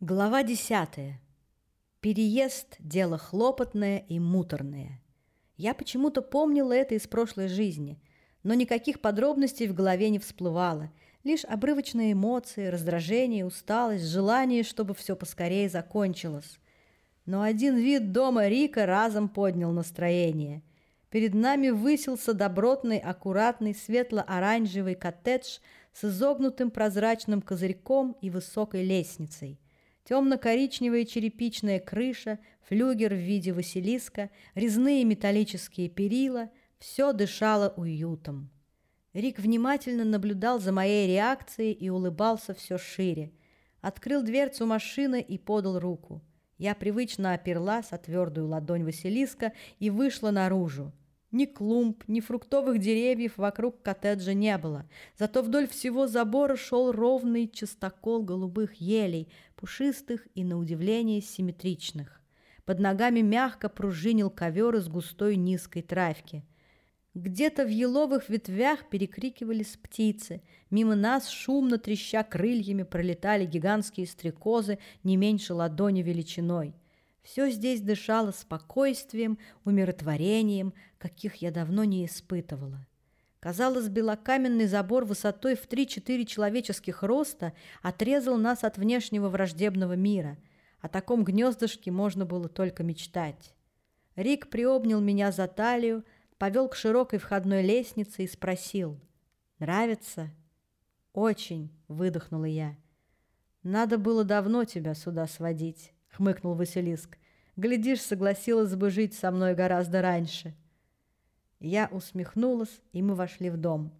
Глава десятая. Переезд – дело хлопотное и муторное. Я почему-то помнила это из прошлой жизни, но никаких подробностей в голове не всплывало, лишь обрывочные эмоции, раздражение, усталость, желание, чтобы все поскорее закончилось. Но один вид дома Рика разом поднял настроение. Перед нами высился добротный, аккуратный, светло-оранжевый коттедж с изогнутым прозрачным козырьком и высокой лестницей – Темно-коричневая черепичная крыша, флюгер в виде Василиска, резные металлические перила – все дышало уютом. Рик внимательно наблюдал за моей реакцией и улыбался все шире. Открыл дверцу машины и подал руку. Я привычно оперлась о твердую ладонь Василиска и вышла наружу. Ни клумб, ни фруктовых деревьев вокруг коттеджа не было, зато вдоль всего забора шел ровный частокол голубых елей, пушистых и, на удивление, симметричных. Под ногами мягко пружинил ковер из густой низкой травки. Где-то в еловых ветвях перекрикивались птицы. Мимо нас, шумно треща крыльями, пролетали гигантские стрекозы не меньше ладони величиной – все здесь дышало спокойствием, умиротворением, каких я давно не испытывала. Казалось, белокаменный забор высотой в 3-4 человеческих роста отрезал нас от внешнего враждебного мира. О таком гнездышке можно было только мечтать. Рик приобнял меня за талию, повел к широкой входной лестнице и спросил. «Нравится?» «Очень», — выдохнула я. «Надо было давно тебя сюда сводить». — хмыкнул Василиск. «Глядишь, согласилась бы жить со мной гораздо раньше». Я усмехнулась, и мы вошли в дом.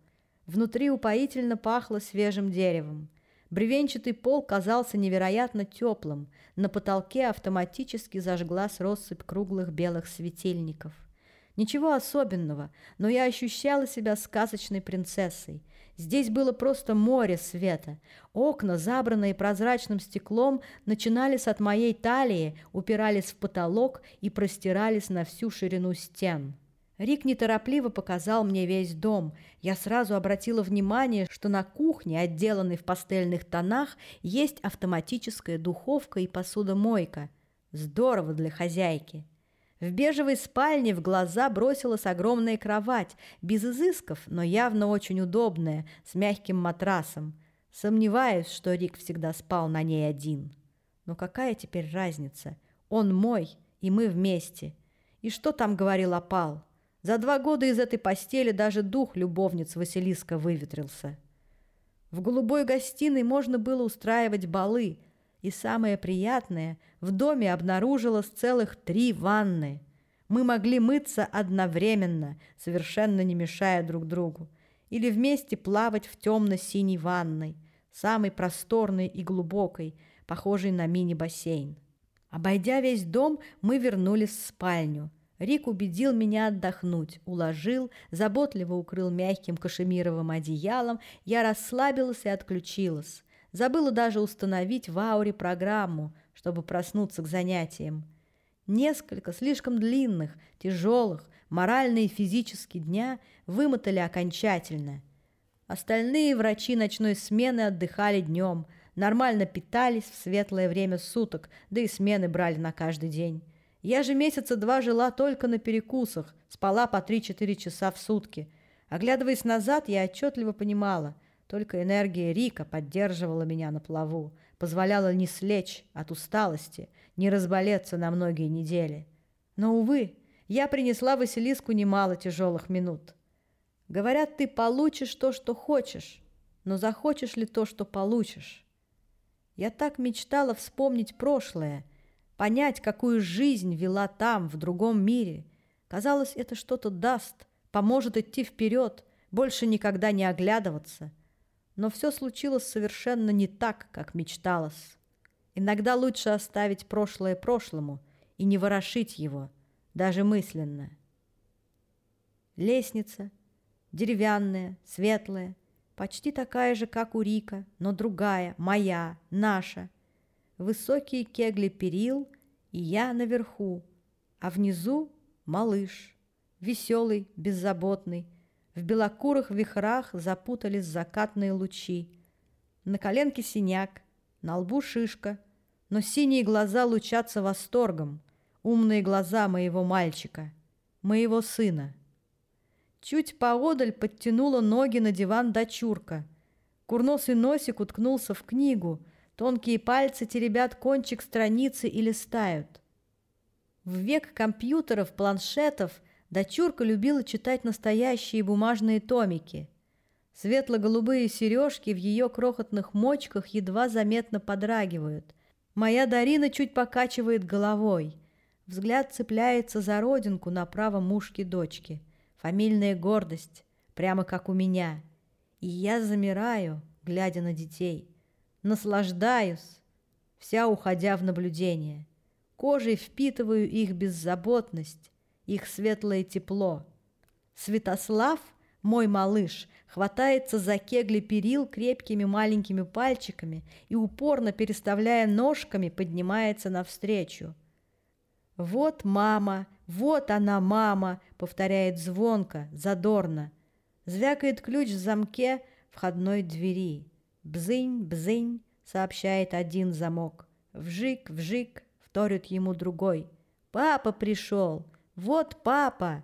Внутри упоительно пахло свежим деревом. Бревенчатый пол казался невероятно теплым. На потолке автоматически зажглась россыпь круглых белых светильников – Ничего особенного, но я ощущала себя сказочной принцессой. Здесь было просто море света. Окна, забранные прозрачным стеклом, начинались от моей талии, упирались в потолок и простирались на всю ширину стен. Рик неторопливо показал мне весь дом. Я сразу обратила внимание, что на кухне, отделанной в пастельных тонах, есть автоматическая духовка и посудомойка. Здорово для хозяйки. В бежевой спальне в глаза бросилась огромная кровать, без изысков, но явно очень удобная, с мягким матрасом. Сомневаюсь, что Рик всегда спал на ней один. Но какая теперь разница? Он мой, и мы вместе. И что там говорил опал? За два года из этой постели даже дух любовниц Василиска выветрился. В голубой гостиной можно было устраивать балы – и самое приятное, в доме обнаружилось целых три ванны. Мы могли мыться одновременно, совершенно не мешая друг другу, или вместе плавать в темно-синей ванной, самой просторной и глубокой, похожей на мини-бассейн. Обойдя весь дом, мы вернулись в спальню. Рик убедил меня отдохнуть, уложил, заботливо укрыл мягким кашемировым одеялом, я расслабилась и отключилась. Забыла даже установить в ауре программу, чтобы проснуться к занятиям. Несколько слишком длинных, тяжелых, морально и физически дня вымотали окончательно. Остальные врачи ночной смены отдыхали днем, нормально питались в светлое время суток, да и смены брали на каждый день. Я же месяца два жила только на перекусах, спала по 3-4 часа в сутки. Оглядываясь назад, я отчетливо понимала – только энергия Рика поддерживала меня на плаву, позволяла не слечь от усталости, не разболеться на многие недели. Но, увы, я принесла Василиску немало тяжелых минут. Говорят, ты получишь то, что хочешь, но захочешь ли то, что получишь? Я так мечтала вспомнить прошлое, понять, какую жизнь вела там, в другом мире. Казалось, это что-то даст, поможет идти вперед, больше никогда не оглядываться – но все случилось совершенно не так, как мечталось. Иногда лучше оставить прошлое прошлому и не ворошить его, даже мысленно. Лестница, деревянная, светлая, почти такая же, как у Рика, но другая, моя, наша. Высокие кегли перил, и я наверху, а внизу малыш, веселый, беззаботный, в белокурых вихрах запутались закатные лучи. На коленке синяк, на лбу шишка, но синие глаза лучатся восторгом, умные глаза моего мальчика, моего сына. Чуть поодаль подтянула ноги на диван дочурка. Курносый носик уткнулся в книгу, тонкие пальцы теребят кончик страницы и листают. В век компьютеров, планшетов дочурка любила читать настоящие бумажные томики. Светло-голубые сережки в ее крохотных мочках едва заметно подрагивают. Моя Дарина чуть покачивает головой. Взгляд цепляется за родинку на правом ушке дочки. Фамильная гордость, прямо как у меня. И я замираю, глядя на детей. Наслаждаюсь, вся уходя в наблюдение. Кожей впитываю их беззаботность, их светлое тепло. Святослав, мой малыш, хватается за кегли перил крепкими маленькими пальчиками и, упорно переставляя ножками, поднимается навстречу. «Вот мама, вот она, мама!» — повторяет звонко, задорно. Звякает ключ в замке входной двери. «Бзынь, бзынь!» — сообщает один замок. «Вжик, вжик!» — вторит ему другой. «Папа пришел! Вот папа!»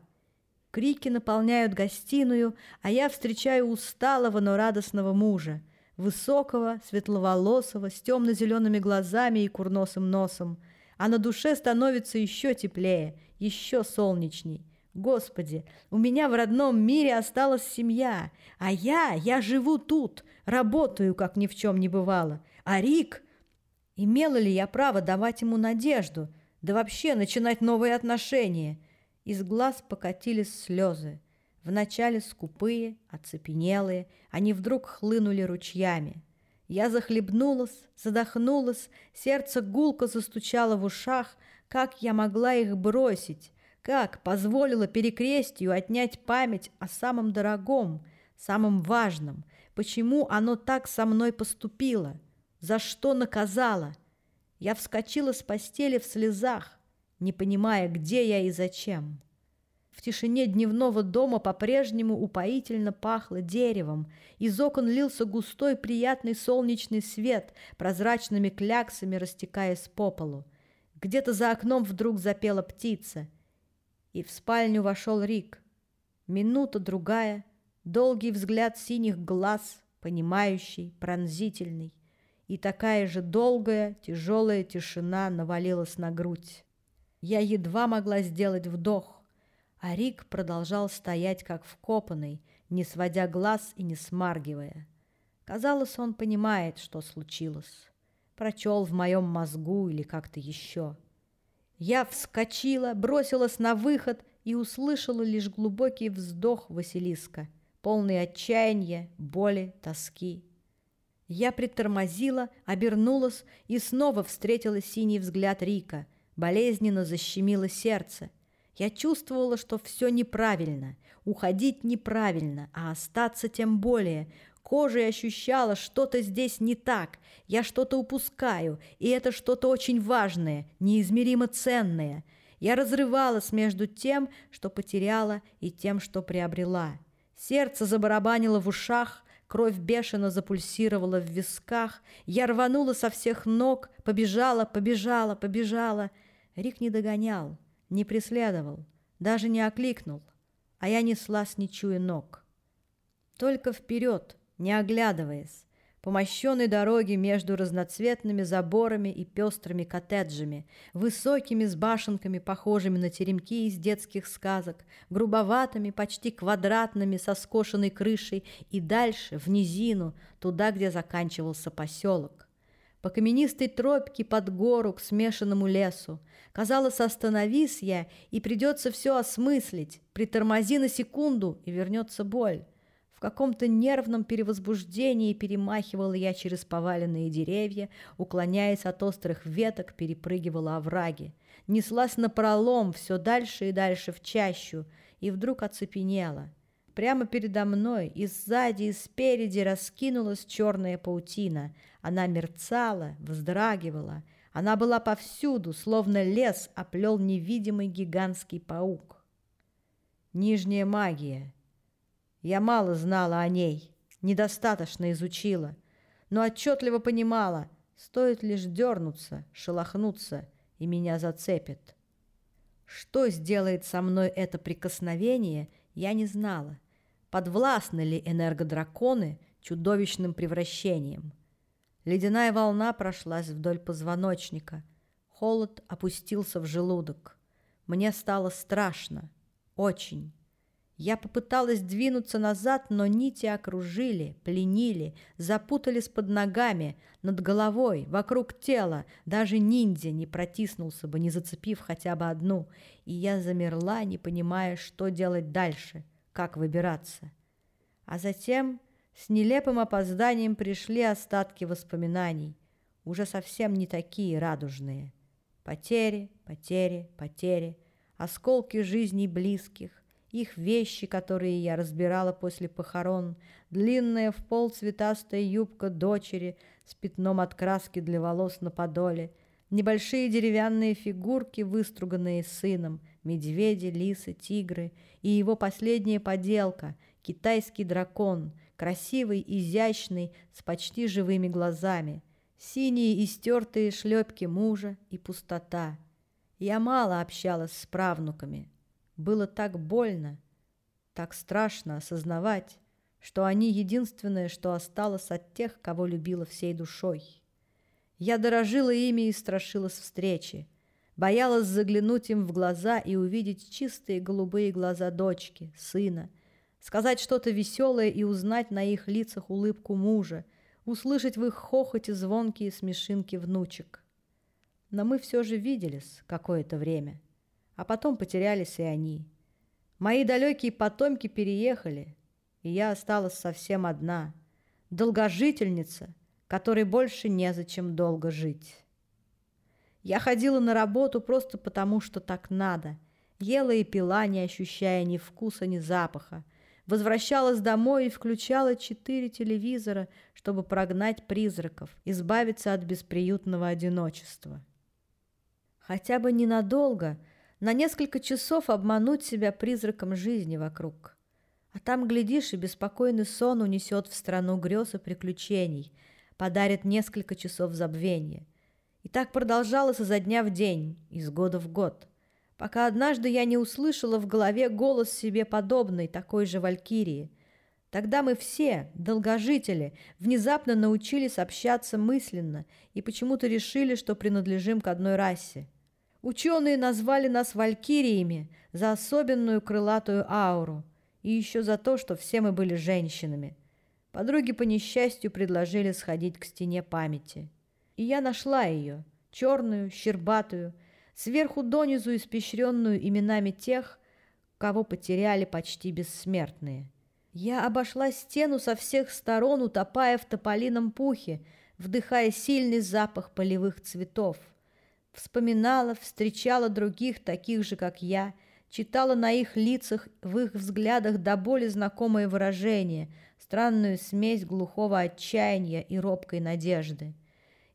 Крики наполняют гостиную, а я встречаю усталого, но радостного мужа, высокого, светловолосого, с темно-зелеными глазами и курносым носом, а на душе становится еще теплее, еще солнечней. Господи, у меня в родном мире осталась семья, а я, я живу тут, работаю, как ни в чем не бывало. А Рик... Имела ли я право давать ему надежду, да вообще начинать новые отношения? Из глаз покатились слезы. Вначале скупые, оцепенелые, они вдруг хлынули ручьями. Я захлебнулась, задохнулась, сердце гулко застучало в ушах, как я могла их бросить, как позволила перекрестию отнять память о самом дорогом, самом важном, почему оно так со мной поступило, за что наказало. Я вскочила с постели в слезах, не понимая, где я и зачем. В тишине дневного дома по-прежнему упоительно пахло деревом. Из окон лился густой приятный солнечный свет, прозрачными кляксами растекаясь по полу. Где-то за окном вдруг запела птица. И в спальню вошел Рик. Минута другая, долгий взгляд синих глаз, понимающий, пронзительный. И такая же долгая, тяжелая тишина навалилась на грудь. Я едва могла сделать вдох, а Рик продолжал стоять как вкопанный, не сводя глаз и не смаргивая. Казалось, он понимает, что случилось. Прочел в моем мозгу или как-то еще. Я вскочила, бросилась на выход и услышала лишь глубокий вздох Василиска, полный отчаяния, боли, тоски. Я притормозила, обернулась и снова встретила синий взгляд Рика, Болезненно защемило сердце. Я чувствовала, что все неправильно, уходить неправильно, а остаться тем более. Кожей ощущала, что-то здесь не так, я что-то упускаю, и это что-то очень важное, неизмеримо ценное. Я разрывалась между тем, что потеряла, и тем, что приобрела. Сердце забарабанило в ушах, кровь бешено запульсировала в висках. Я рванула со всех ног, побежала, побежала, побежала — Рик не догонял, не преследовал, даже не окликнул, а я неслась, не чуя ног. Только вперед, не оглядываясь, по мощенной дороге между разноцветными заборами и пестрыми коттеджами, высокими с башенками, похожими на теремки из детских сказок, грубоватыми, почти квадратными, со скошенной крышей и дальше, в низину, туда, где заканчивался поселок по каменистой тропке под гору к смешанному лесу. Казалось, остановись я, и придется все осмыслить. Притормози на секунду, и вернется боль. В каком-то нервном перевозбуждении перемахивала я через поваленные деревья, уклоняясь от острых веток, перепрыгивала овраги. Неслась напролом все дальше и дальше в чащу, и вдруг оцепенела — Прямо передо мной и сзади, и спереди раскинулась черная паутина. Она мерцала, вздрагивала. Она была повсюду, словно лес оплел невидимый гигантский паук. Нижняя магия. Я мало знала о ней, недостаточно изучила, но отчетливо понимала, стоит лишь дернуться, шелохнуться, и меня зацепит. Что сделает со мной это прикосновение, я не знала. Подвластны ли энергодраконы чудовищным превращением? Ледяная волна прошлась вдоль позвоночника. Холод опустился в желудок. Мне стало страшно. Очень. Я попыталась двинуться назад, но нити окружили, пленили, запутались под ногами, над головой, вокруг тела. Даже ниндзя не протиснулся бы, не зацепив хотя бы одну. И я замерла, не понимая, что делать дальше, как выбираться. А затем с нелепым опозданием пришли остатки воспоминаний, уже совсем не такие радужные. Потери, потери, потери, осколки жизней близких, их вещи, которые я разбирала после похорон, длинная в пол цветастая юбка дочери с пятном от краски для волос на подоле, небольшие деревянные фигурки, выструганные сыном, медведи, лисы, тигры и его последняя поделка — китайский дракон, красивый, изящный, с почти живыми глазами, синие истертые шлепки мужа и пустота. Я мало общалась с правнуками — было так больно, так страшно осознавать, что они единственное, что осталось от тех, кого любила всей душой. Я дорожила ими и страшилась встречи, боялась заглянуть им в глаза и увидеть чистые голубые глаза дочки, сына, сказать что-то веселое и узнать на их лицах улыбку мужа, услышать в их хохоте звонкие смешинки внучек. Но мы все же виделись какое-то время а потом потерялись и они. Мои далекие потомки переехали, и я осталась совсем одна, долгожительница, которой больше незачем долго жить. Я ходила на работу просто потому, что так надо, ела и пила, не ощущая ни вкуса, ни запаха, возвращалась домой и включала четыре телевизора, чтобы прогнать призраков, избавиться от бесприютного одиночества. Хотя бы ненадолго – на несколько часов обмануть себя призраком жизни вокруг. А там, глядишь, и беспокойный сон унесет в страну грез и приключений, подарит несколько часов забвения. И так продолжалось изо дня в день, из года в год, пока однажды я не услышала в голове голос себе подобный, такой же валькирии. Тогда мы все, долгожители, внезапно научились общаться мысленно и почему-то решили, что принадлежим к одной расе – Ученые назвали нас валькириями за особенную крылатую ауру и еще за то, что все мы были женщинами. Подруги по несчастью предложили сходить к стене памяти. И я нашла ее, черную, щербатую, сверху донизу испещренную именами тех, кого потеряли почти бессмертные. Я обошла стену со всех сторон, утопая в тополином пухе, вдыхая сильный запах полевых цветов – Вспоминала, встречала других, таких же, как я, читала на их лицах, в их взглядах до боли знакомые выражения, странную смесь глухого отчаяния и робкой надежды.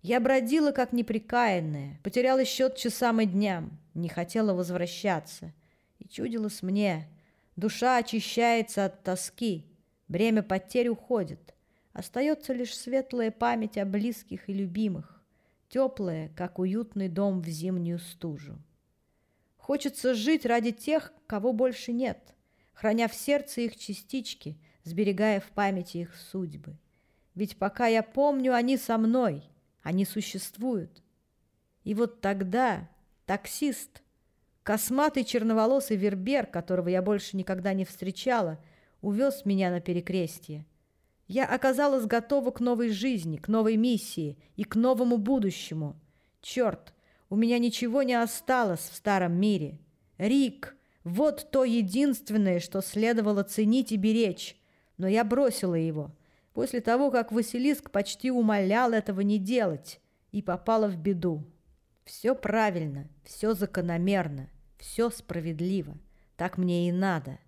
Я бродила, как неприкаянная, потеряла счет часам и дням, не хотела возвращаться. И чудилось мне, душа очищается от тоски, бремя потерь уходит, остается лишь светлая память о близких и любимых теплое, как уютный дом в зимнюю стужу. Хочется жить ради тех, кого больше нет, храня в сердце их частички, сберегая в памяти их судьбы. Ведь пока я помню, они со мной, они существуют. И вот тогда таксист, косматый черноволосый вербер, которого я больше никогда не встречала, увез меня на перекрестье. Я оказалась готова к новой жизни, к новой миссии и к новому будущему. Черт, у меня ничего не осталось в старом мире. Рик, вот то единственное, что следовало ценить и беречь. Но я бросила его, после того, как Василиск почти умолял этого не делать, и попала в беду. Все правильно, все закономерно, все справедливо. Так мне и надо.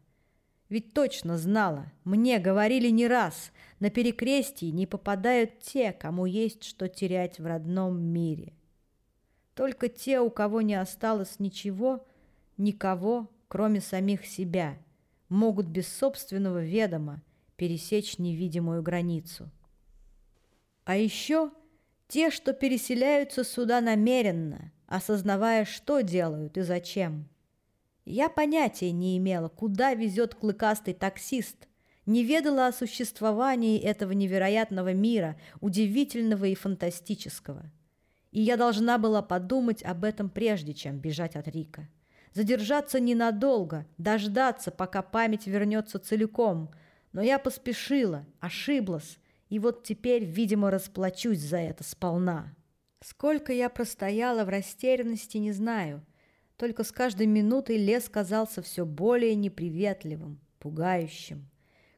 Ведь точно знала, мне говорили не раз, на перекрестии не попадают те, кому есть что терять в родном мире. Только те, у кого не осталось ничего, никого, кроме самих себя, могут без собственного ведома пересечь невидимую границу. А еще Те, что переселяются сюда намеренно, осознавая, что делают и зачем. Я понятия не имела, куда везет клыкастый таксист, не ведала о существовании этого невероятного мира, удивительного и фантастического. И я должна была подумать об этом прежде, чем бежать от Рика. Задержаться ненадолго, дождаться, пока память вернется целиком. Но я поспешила, ошиблась, и вот теперь, видимо, расплачусь за это сполна. Сколько я простояла в растерянности, не знаю. Только с каждой минутой лес казался все более неприветливым, пугающим.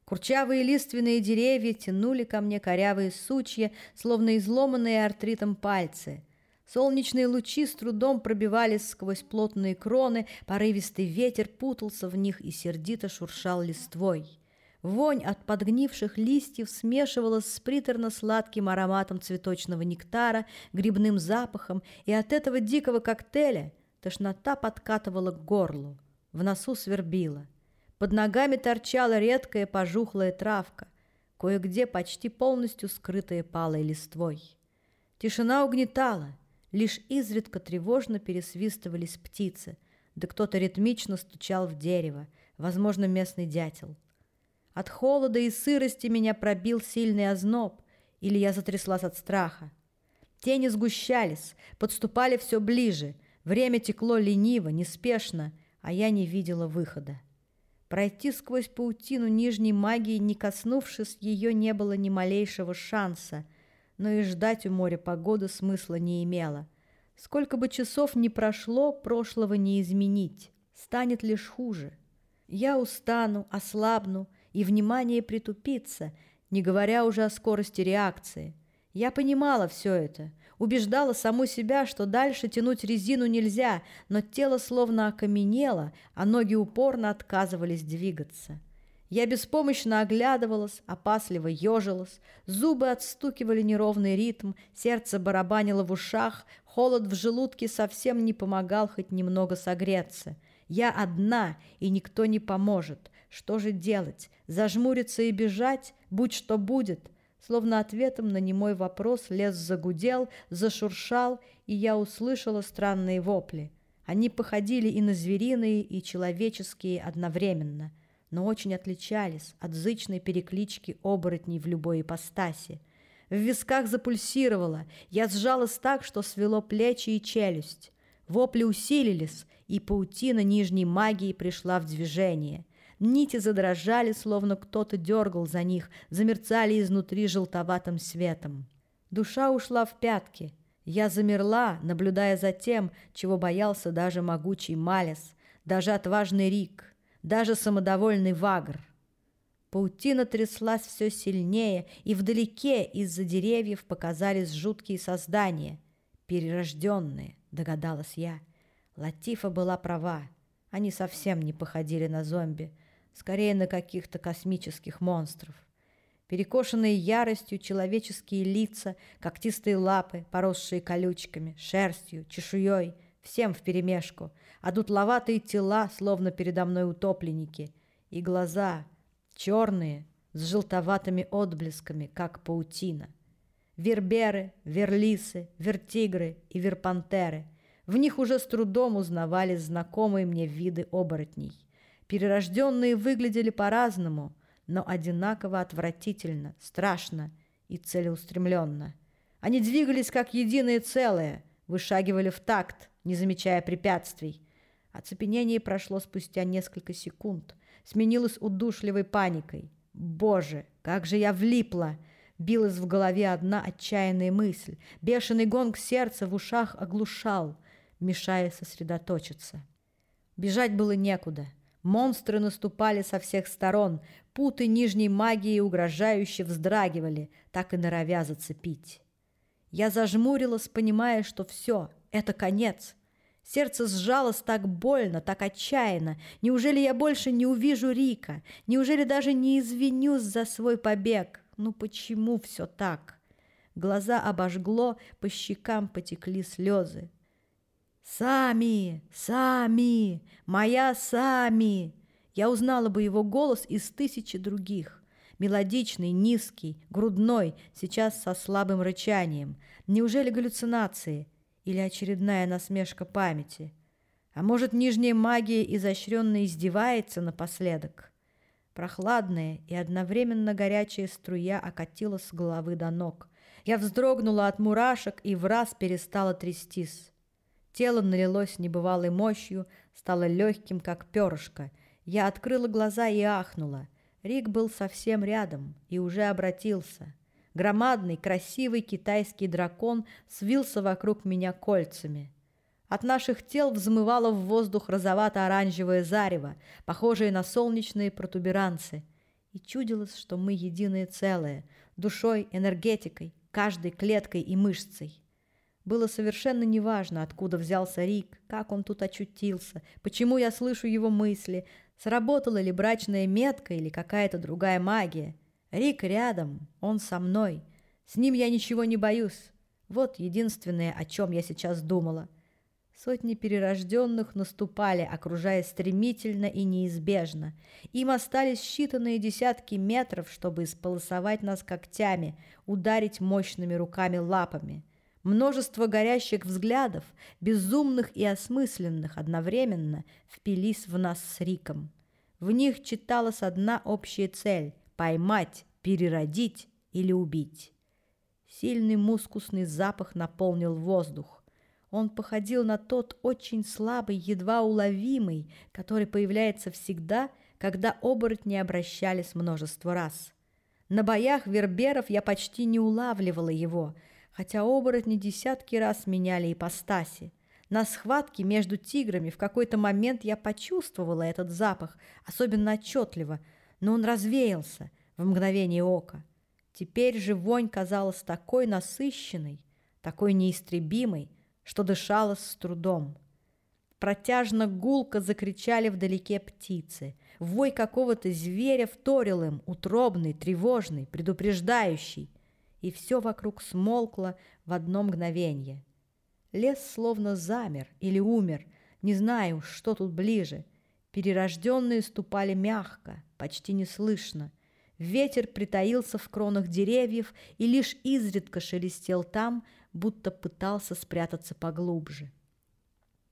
Курчавые лиственные деревья тянули ко мне корявые сучья, словно изломанные артритом пальцы. Солнечные лучи с трудом пробивались сквозь плотные кроны, порывистый ветер путался в них и сердито шуршал листвой. Вонь от подгнивших листьев смешивалась с приторно-сладким ароматом цветочного нектара, грибным запахом, и от этого дикого коктейля тошнота подкатывала к горлу, в носу свербила. Под ногами торчала редкая пожухлая травка, кое-где почти полностью скрытая палой листвой. Тишина угнетала, лишь изредка тревожно пересвистывались птицы, да кто-то ритмично стучал в дерево, возможно, местный дятел. От холода и сырости меня пробил сильный озноб, или я затряслась от страха. Тени сгущались, подступали все ближе, время текло лениво, неспешно, а я не видела выхода. Пройти сквозь паутину нижней магии, не коснувшись ее, не было ни малейшего шанса, но и ждать у моря погоды смысла не имело. Сколько бы часов ни прошло, прошлого не изменить, станет лишь хуже. Я устану, ослабну, и внимание притупится, не говоря уже о скорости реакции. Я понимала все это, убеждала саму себя, что дальше тянуть резину нельзя, но тело словно окаменело, а ноги упорно отказывались двигаться. Я беспомощно оглядывалась, опасливо ежилась, зубы отстукивали неровный ритм, сердце барабанило в ушах, холод в желудке совсем не помогал хоть немного согреться. Я одна, и никто не поможет. Что же делать? Зажмуриться и бежать? Будь что будет. Словно ответом на немой вопрос лес загудел, зашуршал, и я услышала странные вопли. Они походили и на звериные, и человеческие одновременно, но очень отличались от зычной переклички оборотней в любой ипостаси. В висках запульсировало, я сжалась так, что свело плечи и челюсть. Вопли усилились, и паутина нижней магии пришла в движение. Нити задрожали, словно кто-то дергал за них, замерцали изнутри желтоватым светом. Душа ушла в пятки. Я замерла, наблюдая за тем, чего боялся даже могучий Малес, даже отважный Рик, даже самодовольный Вагр. Паутина тряслась все сильнее, и вдалеке из-за деревьев показались жуткие создания. Перерожденные, догадалась я. Латифа была права. Они совсем не походили на зомби скорее на каких-то космических монстров. Перекошенные яростью человеческие лица, когтистые лапы, поросшие колючками, шерстью, чешуей, всем вперемешку, а дутловатые тела, словно передо мной утопленники, и глаза, черные, с желтоватыми отблесками, как паутина. Верберы, верлисы, вертигры и верпантеры. В них уже с трудом узнавались знакомые мне виды оборотней. Перерожденные выглядели по-разному, но одинаково отвратительно, страшно и целеустремленно. Они двигались как единое целое, вышагивали в такт, не замечая препятствий. Оцепенение прошло спустя несколько секунд, сменилось удушливой паникой. «Боже, как же я влипла!» Билась в голове одна отчаянная мысль. Бешеный гонг сердца в ушах оглушал, мешая сосредоточиться. Бежать было некуда — Монстры наступали со всех сторон, путы нижней магии угрожающе вздрагивали, так и норовя зацепить. Я зажмурилась, понимая, что все, это конец. Сердце сжалось так больно, так отчаянно. Неужели я больше не увижу Рика? Неужели даже не извинюсь за свой побег? Ну почему все так? Глаза обожгло, по щекам потекли слезы. «Сами! Сами! Моя Сами!» Я узнала бы его голос из тысячи других. Мелодичный, низкий, грудной, сейчас со слабым рычанием. Неужели галлюцинации или очередная насмешка памяти? А может, нижняя магия изощренно издевается напоследок? Прохладная и одновременно горячая струя окатила с головы до ног. Я вздрогнула от мурашек и в раз перестала трястись. Тело налилось небывалой мощью, стало легким, как перышко. Я открыла глаза и ахнула. Рик был совсем рядом и уже обратился. Громадный, красивый китайский дракон свился вокруг меня кольцами. От наших тел взмывало в воздух розовато-оранжевое зарево, похожее на солнечные протуберанцы. И чудилось, что мы единое целое, душой, энергетикой, каждой клеткой и мышцей. Было совершенно неважно, откуда взялся Рик, как он тут очутился, почему я слышу его мысли, сработала ли брачная метка или какая-то другая магия. Рик рядом, он со мной. С ним я ничего не боюсь. Вот единственное, о чем я сейчас думала — Сотни перерожденных наступали, окружая стремительно и неизбежно. Им остались считанные десятки метров, чтобы исполосовать нас когтями, ударить мощными руками-лапами. Множество горящих взглядов, безумных и осмысленных одновременно, впились в нас с Риком. В них читалась одна общая цель – поймать, переродить или убить. Сильный мускусный запах наполнил воздух. Он походил на тот очень слабый, едва уловимый, который появляется всегда, когда оборотни обращались множество раз. На боях верберов я почти не улавливала его, хотя оборотни десятки раз меняли ипостаси. На схватке между тиграми в какой-то момент я почувствовала этот запах, особенно отчетливо, но он развеялся в мгновение ока. Теперь же вонь казалась такой насыщенной, такой неистребимой, что дышалось с трудом. Протяжно гулко закричали вдалеке птицы. Вой какого-то зверя вторил им, утробный, тревожный, предупреждающий. И все вокруг смолкло в одно мгновенье. Лес словно замер или умер, не знаю, что тут ближе. Перерожденные ступали мягко, почти неслышно. Ветер притаился в кронах деревьев и лишь изредка шелестел там, будто пытался спрятаться поглубже.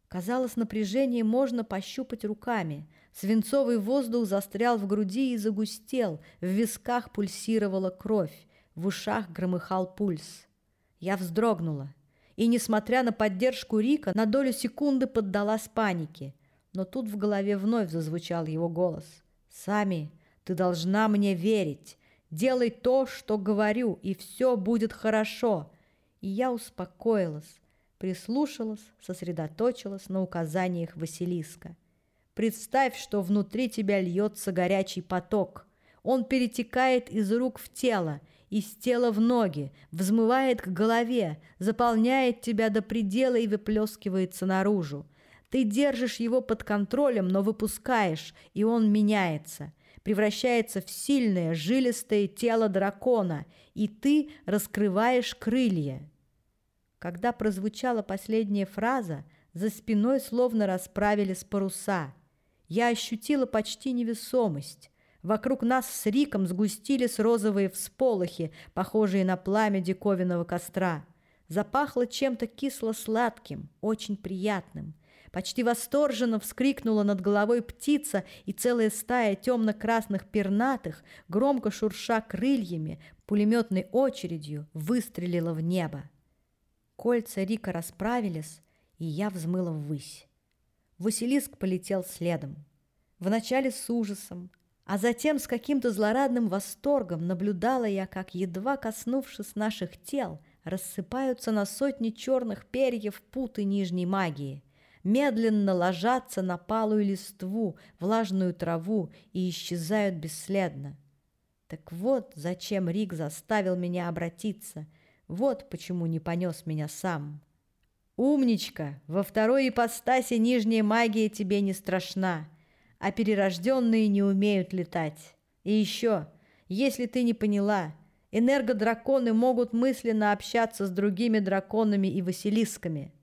Казалось, напряжение можно пощупать руками. Свинцовый воздух застрял в груди и загустел, в висках пульсировала кровь, в ушах громыхал пульс. Я вздрогнула, и, несмотря на поддержку Рика, на долю секунды поддалась панике. Но тут в голове вновь зазвучал его голос. «Сами, ты должна мне верить. Делай то, что говорю, и все будет хорошо и я успокоилась, прислушалась, сосредоточилась на указаниях Василиска. Представь, что внутри тебя льется горячий поток. Он перетекает из рук в тело, из тела в ноги, взмывает к голове, заполняет тебя до предела и выплескивается наружу. Ты держишь его под контролем, но выпускаешь, и он меняется превращается в сильное, жилистое тело дракона, и ты раскрываешь крылья. Когда прозвучала последняя фраза, за спиной словно расправились паруса. Я ощутила почти невесомость. Вокруг нас с Риком сгустились розовые всполохи, похожие на пламя диковинного костра. Запахло чем-то кисло-сладким, очень приятным. Почти восторженно вскрикнула над головой птица, и целая стая темно-красных пернатых, громко шурша крыльями, пулеметной очередью выстрелила в небо. Кольца Рика расправились, и я взмыла ввысь. Василиск полетел следом. Вначале с ужасом, а затем с каким-то злорадным восторгом наблюдала я, как, едва коснувшись наших тел, рассыпаются на сотни черных перьев путы нижней магии — медленно ложатся на палую листву, влажную траву и исчезают бесследно. Так вот, зачем Рик заставил меня обратиться, вот почему не понес меня сам. Умничка, во второй ипостаси нижняя магия тебе не страшна, а перерожденные не умеют летать. И еще, если ты не поняла, энергодраконы могут мысленно общаться с другими драконами и василисками –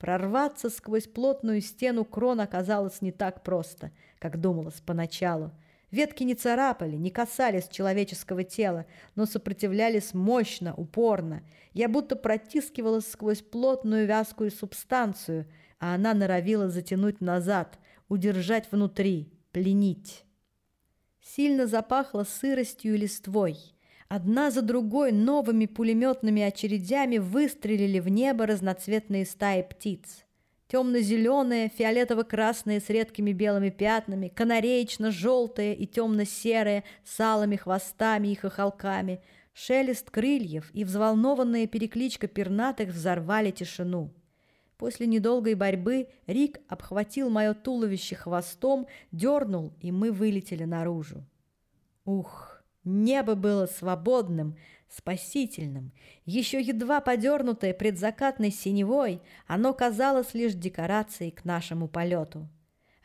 Прорваться сквозь плотную стену крон оказалось не так просто, как думалось поначалу. Ветки не царапали, не касались человеческого тела, но сопротивлялись мощно, упорно. Я будто протискивалась сквозь плотную вязкую субстанцию, а она норовила затянуть назад, удержать внутри, пленить. Сильно запахло сыростью и листвой. Одна за другой новыми пулеметными очередями выстрелили в небо разноцветные стаи птиц темно-зеленые, фиолетово-красные с редкими белыми пятнами, канареечно-желтые и темно-серые с алыми хвостами и хохолками, шелест крыльев и взволнованная перекличка пернатых взорвали тишину. После недолгой борьбы Рик обхватил мое туловище хвостом, дернул, и мы вылетели наружу. Ух, небо было свободным, спасительным. Еще едва подернутое предзакатной синевой, оно казалось лишь декорацией к нашему полету.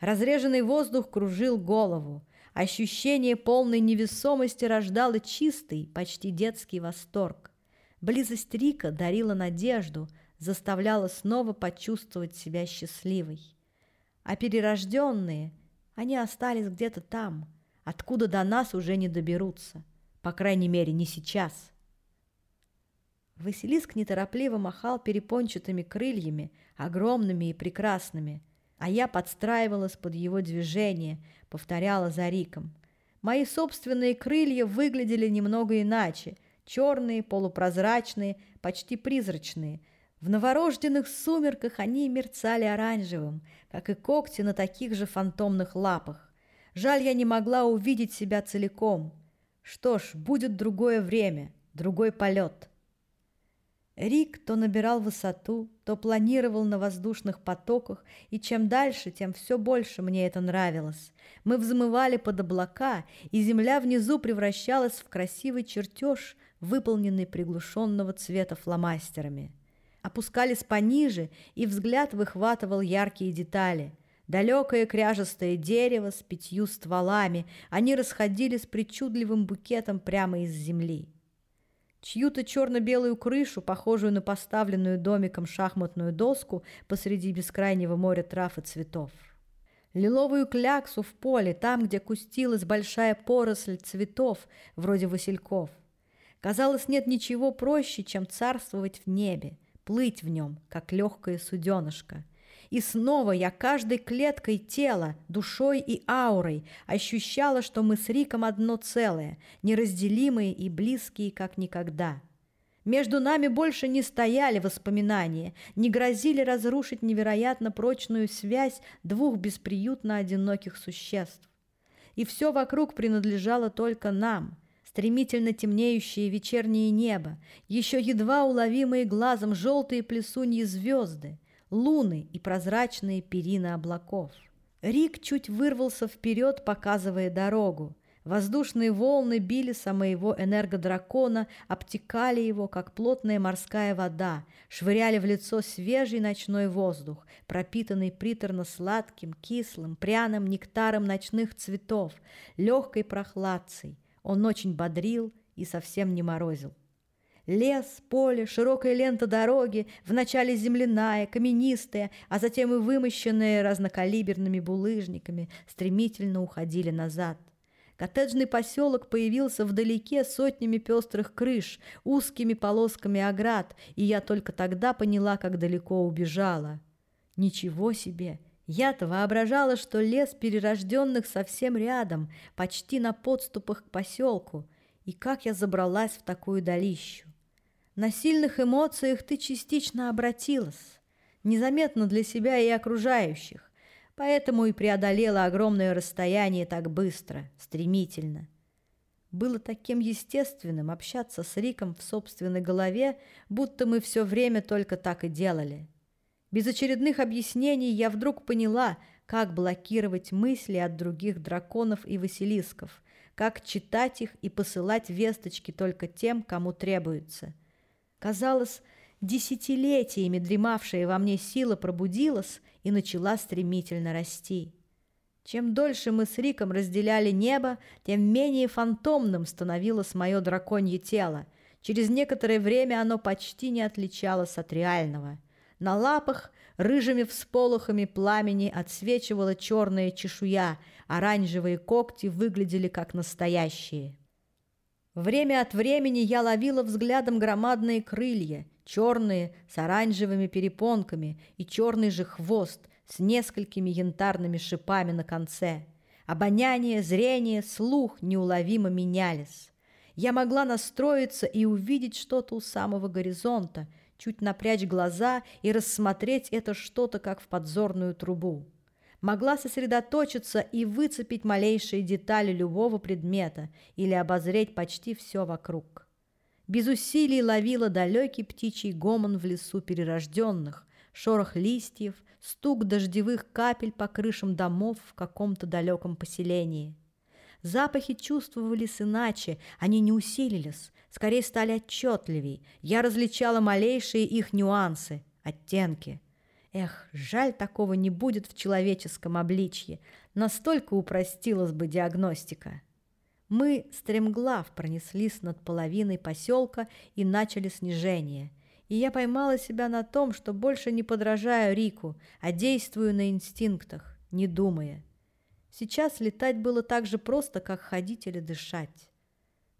Разреженный воздух кружил голову. Ощущение полной невесомости рождало чистый, почти детский восторг. Близость Рика дарила надежду, заставляла снова почувствовать себя счастливой. А перерожденные, они остались где-то там, откуда до нас уже не доберутся, по крайней мере, не сейчас. Василиск неторопливо махал перепончатыми крыльями, огромными и прекрасными, а я подстраивалась под его движение, повторяла за Риком. Мои собственные крылья выглядели немного иначе, черные, полупрозрачные, почти призрачные. В новорожденных сумерках они мерцали оранжевым, как и когти на таких же фантомных лапах. Жаль, я не могла увидеть себя целиком. Что ж, будет другое время, другой полет. Рик то набирал высоту, то планировал на воздушных потоках, и чем дальше, тем все больше мне это нравилось. Мы взмывали под облака, и земля внизу превращалась в красивый чертеж, выполненный приглушенного цвета фломастерами. Опускались пониже, и взгляд выхватывал яркие детали. Далекое кряжестое дерево с пятью стволами, они расходились причудливым букетом прямо из земли чью-то черно-белую крышу, похожую на поставленную домиком шахматную доску посреди бескрайнего моря трав и цветов. Лиловую кляксу в поле, там, где кустилась большая поросль цветов, вроде васильков. Казалось, нет ничего проще, чем царствовать в небе, плыть в нем, как легкое суденышко – и снова я каждой клеткой тела, душой и аурой ощущала, что мы с Риком одно целое, неразделимые и близкие, как никогда. Между нами больше не стояли воспоминания, не грозили разрушить невероятно прочную связь двух бесприютно одиноких существ. И все вокруг принадлежало только нам – стремительно темнеющее вечернее небо, еще едва уловимые глазом желтые плесуньи звезды, луны и прозрачные перины облаков. Рик чуть вырвался вперед, показывая дорогу. Воздушные волны били со моего энергодракона, обтекали его, как плотная морская вода, швыряли в лицо свежий ночной воздух, пропитанный приторно-сладким, кислым, пряным нектаром ночных цветов, легкой прохладцей. Он очень бодрил и совсем не морозил. Лес, поле, широкая лента дороги, вначале земляная, каменистая, а затем и вымощенная разнокалиберными булыжниками, стремительно уходили назад. Коттеджный поселок появился вдалеке сотнями пестрых крыш, узкими полосками оград, и я только тогда поняла, как далеко убежала. Ничего себе! Я-то воображала, что лес перерожденных совсем рядом, почти на подступах к поселку, и как я забралась в такую долищу. На сильных эмоциях ты частично обратилась, незаметно для себя и окружающих, поэтому и преодолела огромное расстояние так быстро, стремительно. Было таким естественным общаться с Риком в собственной голове, будто мы все время только так и делали. Без очередных объяснений я вдруг поняла, как блокировать мысли от других драконов и василисков, как читать их и посылать весточки только тем, кому требуется – Казалось, десятилетиями дремавшая во мне сила пробудилась и начала стремительно расти. Чем дольше мы с Риком разделяли небо, тем менее фантомным становилось мое драконье тело. Через некоторое время оно почти не отличалось от реального. На лапах рыжими всполохами пламени отсвечивала черная чешуя, оранжевые когти выглядели как настоящие. Время от времени я ловила взглядом громадные крылья, черные, с оранжевыми перепонками, и черный же хвост с несколькими янтарными шипами на конце. Обоняние, зрение, слух неуловимо менялись. Я могла настроиться и увидеть что-то у самого горизонта, чуть напрячь глаза и рассмотреть это что-то, как в подзорную трубу могла сосредоточиться и выцепить малейшие детали любого предмета или обозреть почти все вокруг. Без усилий ловила далекий птичий гомон в лесу перерожденных, шорох листьев, стук дождевых капель по крышам домов в каком-то далеком поселении. Запахи чувствовались иначе, они не усилились, скорее стали отчетливей. Я различала малейшие их нюансы, оттенки – Эх, жаль, такого не будет в человеческом обличье. Настолько упростилась бы диагностика. Мы, стремглав, пронеслись над половиной поселка и начали снижение. И я поймала себя на том, что больше не подражаю Рику, а действую на инстинктах, не думая. Сейчас летать было так же просто, как ходить или дышать.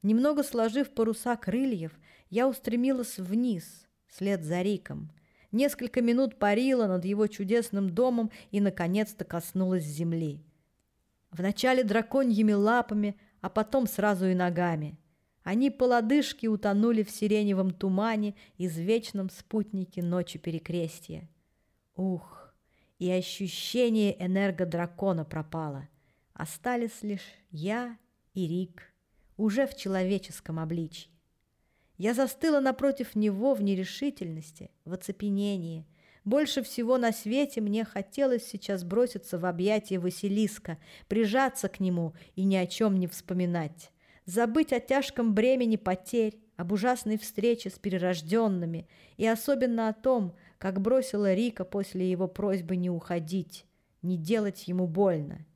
Немного сложив паруса крыльев, я устремилась вниз, вслед за Риком – Несколько минут парила над его чудесным домом и, наконец-то, коснулась земли. Вначале драконьими лапами, а потом сразу и ногами. Они по лодыжке утонули в сиреневом тумане, извечном спутнике ночи перекрестия. Ух, и ощущение энергодракона пропало. Остались лишь я и Рик, уже в человеческом обличье. Я застыла напротив него в нерешительности, в оцепенении. Больше всего на свете мне хотелось сейчас броситься в объятия Василиска, прижаться к нему и ни о чем не вспоминать. Забыть о тяжком бремени потерь, об ужасной встрече с перерожденными и особенно о том, как бросила Рика после его просьбы не уходить, не делать ему больно.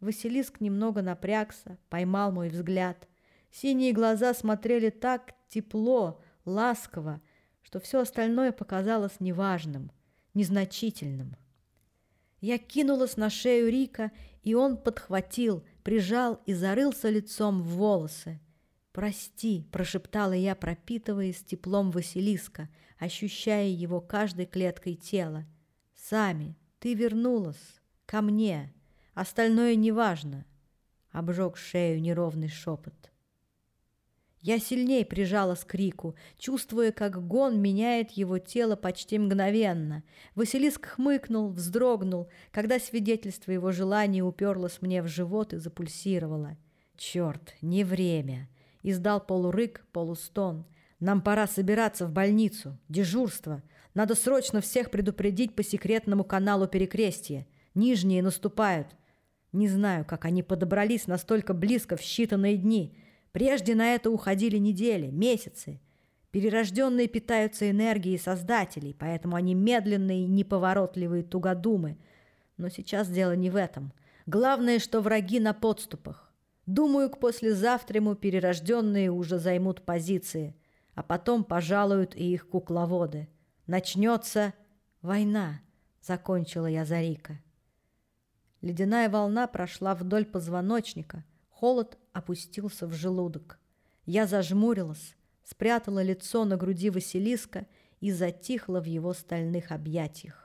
Василиск немного напрягся, поймал мой взгляд. Синие глаза смотрели так тепло, ласково, что все остальное показалось неважным, незначительным. Я кинулась на шею Рика, и он подхватил, прижал и зарылся лицом в волосы. «Прости», — прошептала я, пропитываясь теплом Василиска, ощущая его каждой клеткой тела. «Сами, ты вернулась, ко мне, остальное неважно», — обжег шею неровный шепот. Я сильнее прижалась к Рику, чувствуя, как гон меняет его тело почти мгновенно. Василиск хмыкнул, вздрогнул, когда свидетельство его желания уперлось мне в живот и запульсировало. «Черт, не время!» — издал полурык, полустон. «Нам пора собираться в больницу. Дежурство. Надо срочно всех предупредить по секретному каналу Перекрестия. Нижние наступают. Не знаю, как они подобрались настолько близко в считанные дни». Прежде на это уходили недели, месяцы. Перерожденные питаются энергией создателей, поэтому они медленные неповоротливые тугодумы. Но сейчас дело не в этом. Главное, что враги на подступах. Думаю, к послезавтраму перерожденные уже займут позиции, а потом пожалуют и их кукловоды. Начнется война, закончила я Зарика. Ледяная волна прошла вдоль позвоночника – Холод опустился в желудок. Я зажмурилась, спрятала лицо на груди Василиска и затихла в его стальных объятиях.